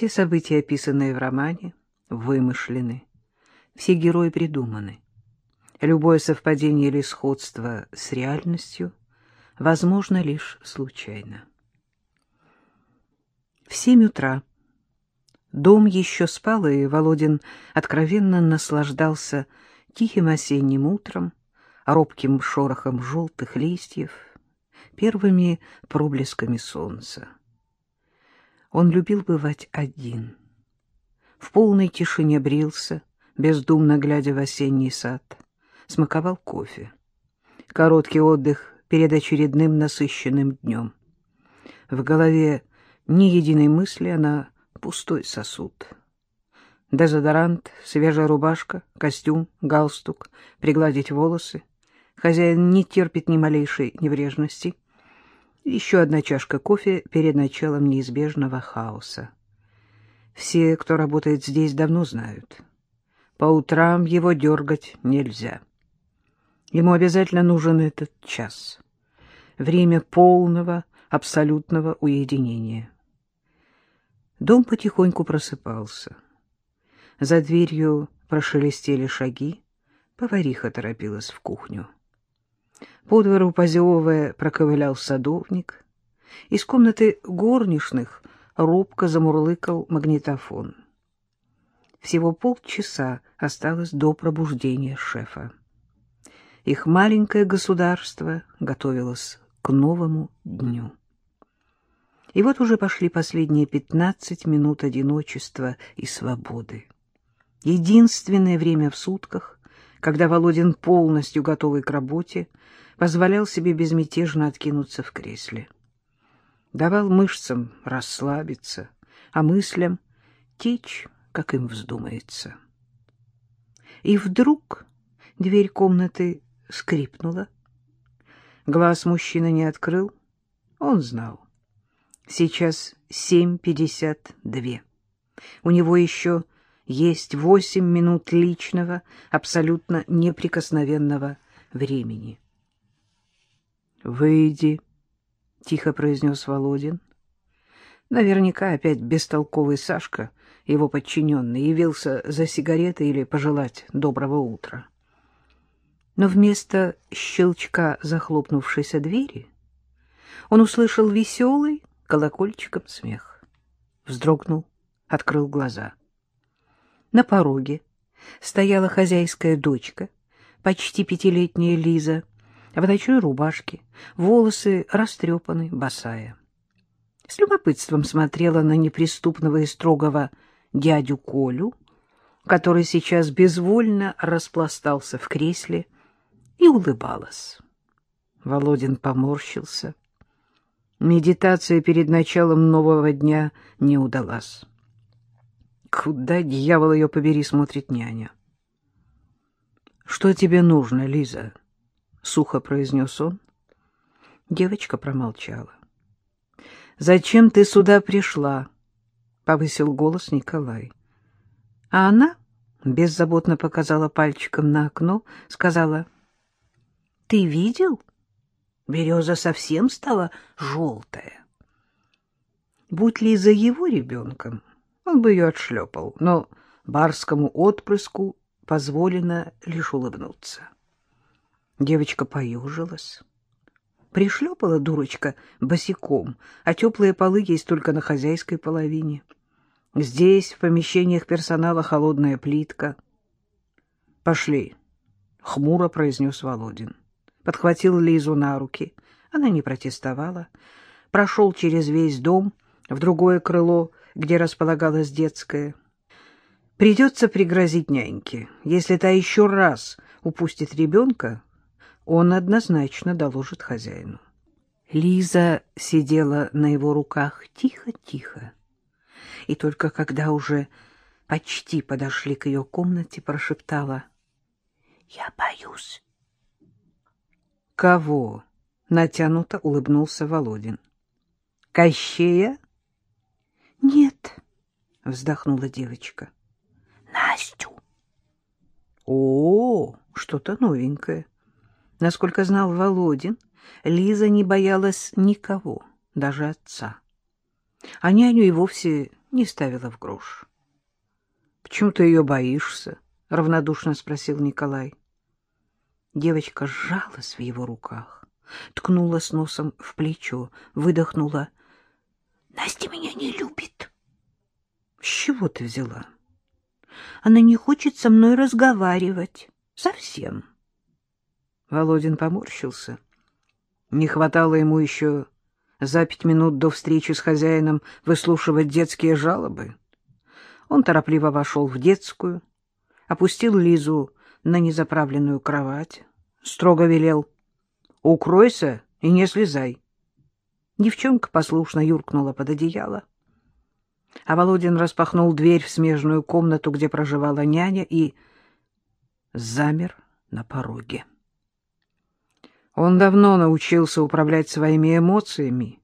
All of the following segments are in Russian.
Все события, описанные в романе, вымышлены, все герои придуманы. Любое совпадение или сходство с реальностью возможно лишь случайно. В семь утра дом еще спал, и Володин откровенно наслаждался тихим осенним утром, робким шорохом желтых листьев, первыми проблесками солнца. Он любил бывать один. В полной тишине брился, бездумно глядя в осенний сад, смаковал кофе. Короткий отдых перед очередным насыщенным днем. В голове ни единой мысли, она пустой сосуд. Дезодорант, свежая рубашка, костюм, галстук, пригладить волосы. Хозяин не терпит ни малейшей небрежности — еще одна чашка кофе перед началом неизбежного хаоса. Все, кто работает здесь, давно знают. По утрам его дергать нельзя. Ему обязательно нужен этот час. Время полного, абсолютного уединения. Дом потихоньку просыпался. За дверью прошелестели шаги. Повариха торопилась в кухню. По двору, позевывая, проковылял садовник. Из комнаты горничных робко замурлыкал магнитофон. Всего полчаса осталось до пробуждения шефа. Их маленькое государство готовилось к новому дню. И вот уже пошли последние пятнадцать минут одиночества и свободы. Единственное время в сутках, когда Володин, полностью готовый к работе, позволял себе безмятежно откинуться в кресле. Давал мышцам расслабиться, а мыслям течь, как им вздумается. И вдруг дверь комнаты скрипнула. Глаз мужчина не открыл. Он знал. Сейчас семь пятьдесят две. У него еще есть восемь минут личного, абсолютно неприкосновенного времени. «Выйди», — тихо произнес Володин. Наверняка опять бестолковый Сашка, его подчиненный, явился за сигаретой или пожелать доброго утра. Но вместо щелчка захлопнувшейся двери он услышал веселый колокольчиком смех. Вздрогнул, открыл глаза. На пороге стояла хозяйская дочка, почти пятилетняя Лиза, в ночной рубашке, волосы растрепаны, босая. С любопытством смотрела на неприступного и строгого дядю Колю, который сейчас безвольно распластался в кресле, и улыбалась. Володин поморщился. Медитация перед началом нового дня не удалась. Куда, дьявол ее побери, смотрит няня? — Что тебе нужно, Лиза? —— сухо произнес он. Девочка промолчала. — Зачем ты сюда пришла? — повысил голос Николай. А она беззаботно показала пальчиком на окно, сказала. — Ты видел? Береза совсем стала желтая. Будь ли за его ребенком, он бы ее отшлепал, но барскому отпрыску позволено лишь улыбнуться. — Девочка поюжилась. Пришлепала дурочка босиком, а теплые полы есть только на хозяйской половине. Здесь, в помещениях персонала, холодная плитка. — Пошли, — хмуро произнес Володин. Подхватил Лизу на руки. Она не протестовала. Прошел через весь дом, в другое крыло, где располагалась детская. Придется пригрозить няньке. Если та еще раз упустит ребенка, он однозначно доложит хозяину. Лиза сидела на его руках тихо-тихо, и только когда уже почти подошли к ее комнате, прошептала «Я боюсь». «Кого?» — натянуто улыбнулся Володин. «Кощея?» «Нет», — вздохнула девочка. «Настю». «О, что-то новенькое». Насколько знал Володин, Лиза не боялась никого, даже отца. А няню и вовсе не ставила в грош. — Почему ты ее боишься? — равнодушно спросил Николай. Девочка сжалась в его руках, ткнула с носом в плечо, выдохнула. — Настя меня не любит. — С чего ты взяла? — Она не хочет со мной разговаривать. Совсем. Володин поморщился. Не хватало ему еще за пять минут до встречи с хозяином выслушивать детские жалобы. Он торопливо вошел в детскую, опустил Лизу на незаправленную кровать, строго велел «Укройся и не слезай». Девчонка послушно юркнула под одеяло, а Володин распахнул дверь в смежную комнату, где проживала няня, и замер на пороге. Он давно научился управлять своими эмоциями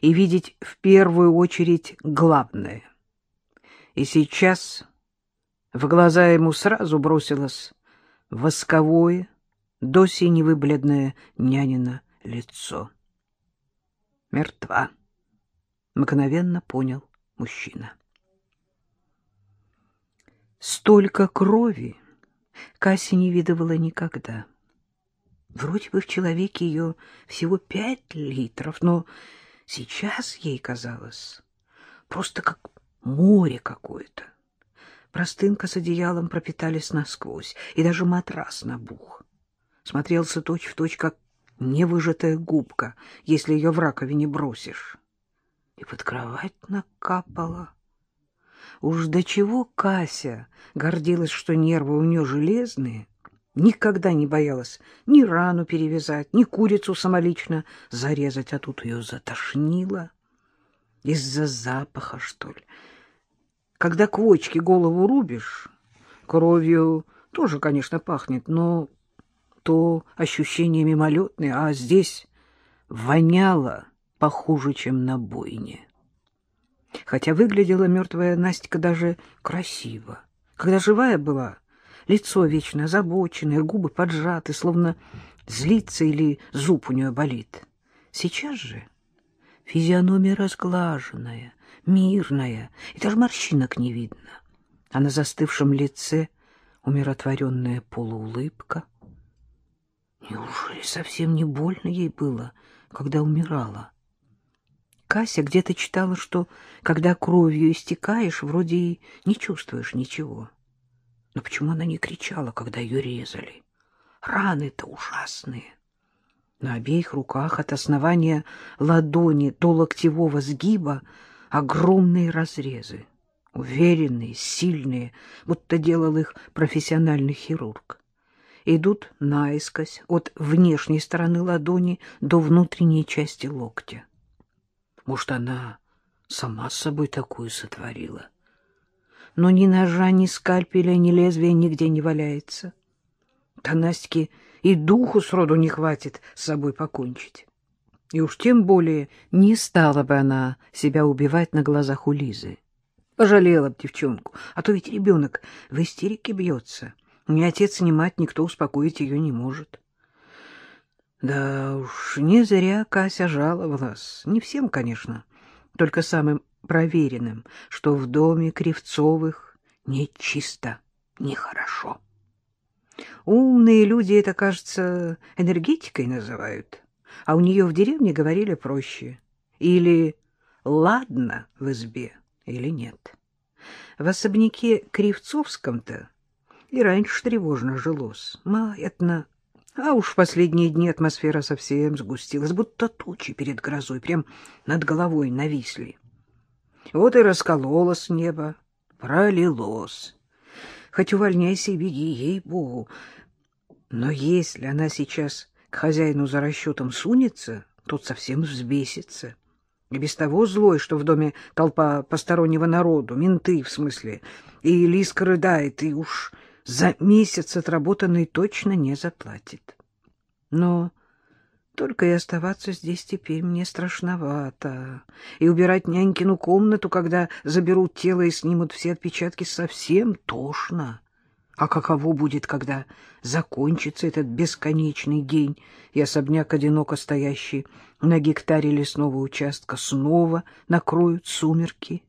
и видеть в первую очередь главное. И сейчас в глаза ему сразу бросилось восковое, до синевы бледное нянина лицо. Мертва, мгновенно понял мужчина. Столько крови Касси не видывала никогда. Вроде бы в человеке ее всего пять литров, но сейчас ей казалось просто как море какое-то. Простынка с одеялом пропитались насквозь, и даже матрас набух. Смотрелся точь-в-точь, точь, как невыжатая губка, если ее в раковине бросишь. И под кровать накапала. Уж до чего Кася гордилась, что нервы у нее железные, Никогда не боялась ни рану перевязать, ни курицу самолично зарезать, а тут ее затошнило. Из-за запаха, что ли. Когда к голову рубишь, кровью тоже, конечно, пахнет, но то ощущение мимолетное, а здесь воняло похуже, чем на бойне. Хотя выглядела мертвая Настя даже красиво. Когда живая была, Лицо вечно озабоченное, губы поджаты, словно злится или зуб у нее болит. Сейчас же физиономия разглаженная, мирная, и даже морщинок не видно. А на застывшем лице умиротворенная полуулыбка. Неужели совсем не больно ей было, когда умирала? Кася где-то читала, что когда кровью истекаешь, вроде и не чувствуешь ничего. Но почему она не кричала, когда ее резали? Раны-то ужасные. На обеих руках от основания ладони до локтевого сгиба огромные разрезы. Уверенные, сильные, будто делал их профессиональный хирург. Идут наискось от внешней стороны ладони до внутренней части локтя. Может, она сама с собой такую сотворила? — но ни ножа, ни скальпеля, ни лезвия нигде не валяется. Да Настке и духу сроду не хватит с собой покончить. И уж тем более не стала бы она себя убивать на глазах у Лизы. Пожалела б девчонку, а то ведь ребенок в истерике бьется. Ни отец, ни мать, никто успокоить ее не может. Да уж, не зря Кася жаловалась. Не всем, конечно, только самым проверенным, что в доме Кривцовых нечисто, нехорошо. Умные люди это, кажется, энергетикой называют, а у нее в деревне говорили проще. Или «ладно» в избе, или «нет». В особняке Кривцовском-то и раньше тревожно жилось, маятно, а уж в последние дни атмосфера совсем сгустилась, будто тучи перед грозой прям над головой нависли. Вот и раскололось небо, пролилось. Хоть увольняйся и беги, ей-богу. Но если она сейчас к хозяину за расчетом сунется, тот совсем взбесится. И без того злой, что в доме толпа постороннего народу, менты в смысле, и Лиска рыдает, и уж за месяц отработанный точно не заплатит. Но только и оставаться здесь теперь мне страшновато. И убирать нянькину комнату, когда заберут тело и снимут все отпечатки, совсем тошно. А каково будет, когда закончится этот бесконечный день, и особняк, одиноко стоящий на гектаре лесного участка, снова накроют сумерки?